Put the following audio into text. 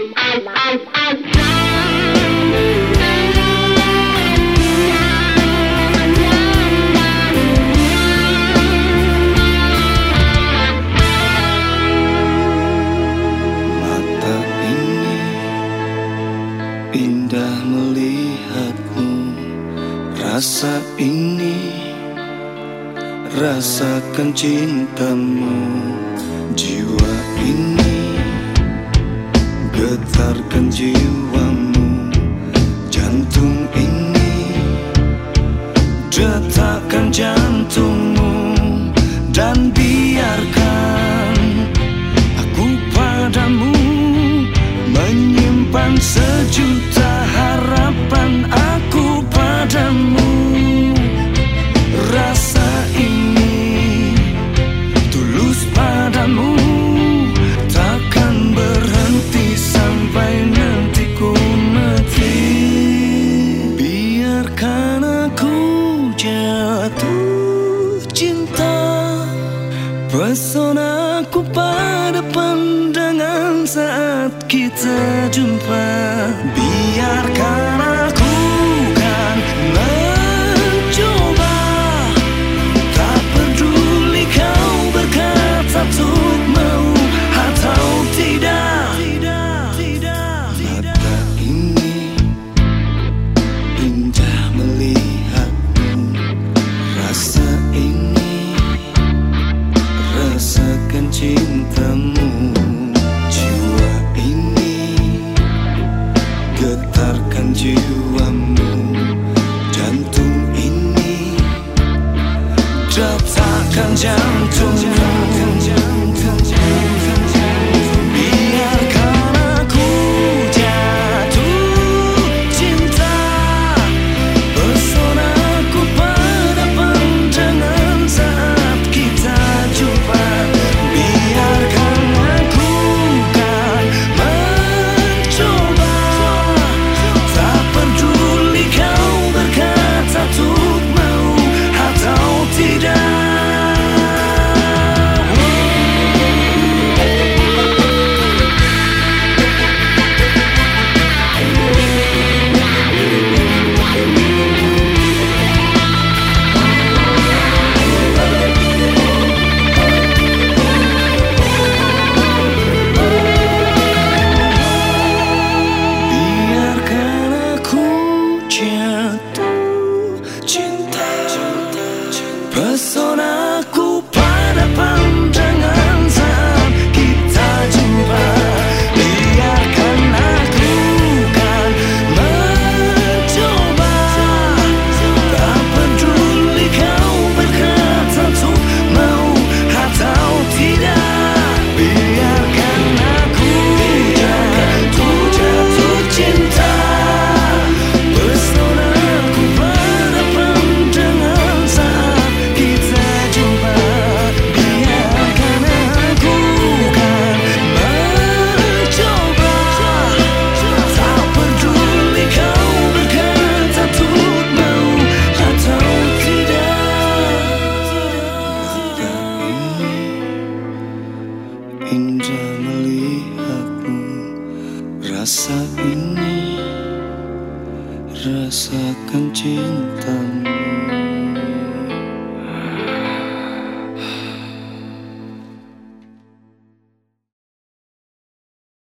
Mata ini Indah melihatmu. Rasa ini Rasakan cintamu Jiwa ini getarkan jiwamu Jantung ini. Detakkan jantungmu Dan biarkan Aku padamu Menyimpan sejuta jatuh cinta pesona ku pada pandangan saat kita jumpa. Biarkan 的他看见了 persona Rasa ini Rasakan cintamu.